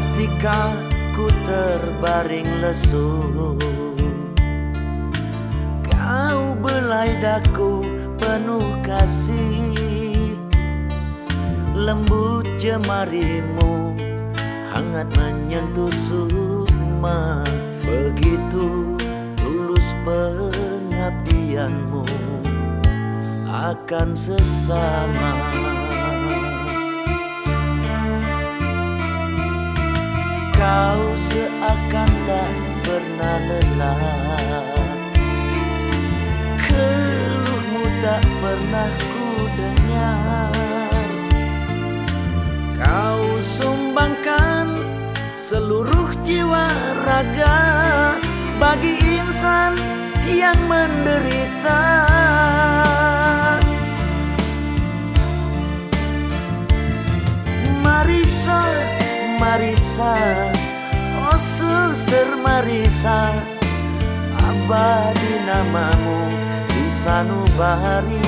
Ketika ku terbaring lesu Kau belai daku penuh kasih. Lembut jemarimu Hangat menyentuh sukma Begitu tulus pengabdianmu Akan sesama pernah lelah Keluhmu tak pernah ku dengar. Kau sumbangkan seluruh jiwa raga Bagi insan yang menderita Marisa Abadi namamu di sanubari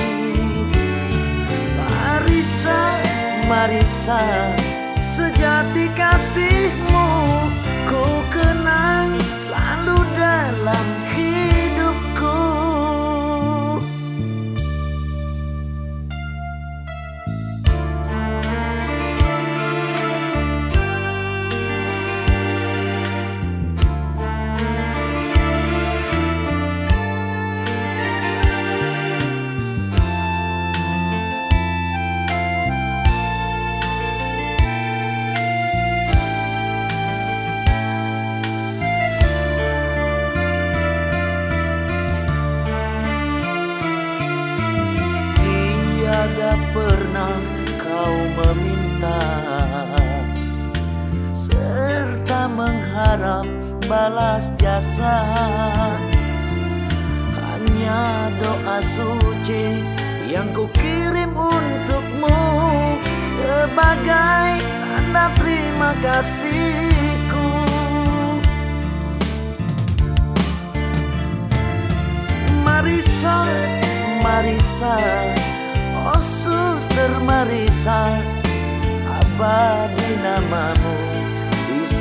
Marisa, Marisa Sejati kasihmu Ku kenang selalu dalam mengharap balas jasa. Hanya doa suci yang ku kirim untukmu. Sebagai tanda terima kasihku. Marisa, Marisa Oh suster Marisa Abadi namamu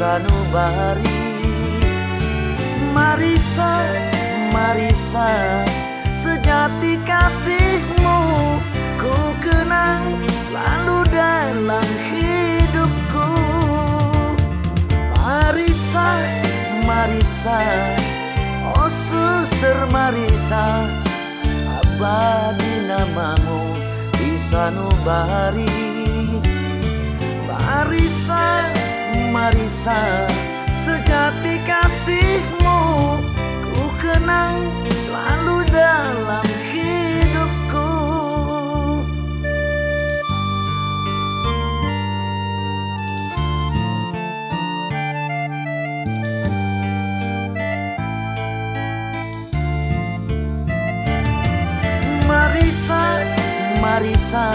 sanubari. Marisa, Marisa Sejati kasihmu Ku kenang selalu dalam hidupku. Marisa, Marisa Oh suster Marisa Abadi namamu di sanubari. Marisa, Marisa Sejati kasihmu Ku kenang selalu dalam hidupku. Marisa, Marisa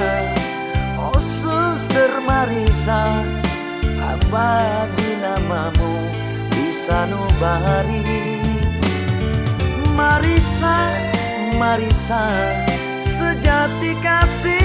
Oh suster Marisa Abadi namamu di sanubari. Marisa, Marisa Sejati kasihmu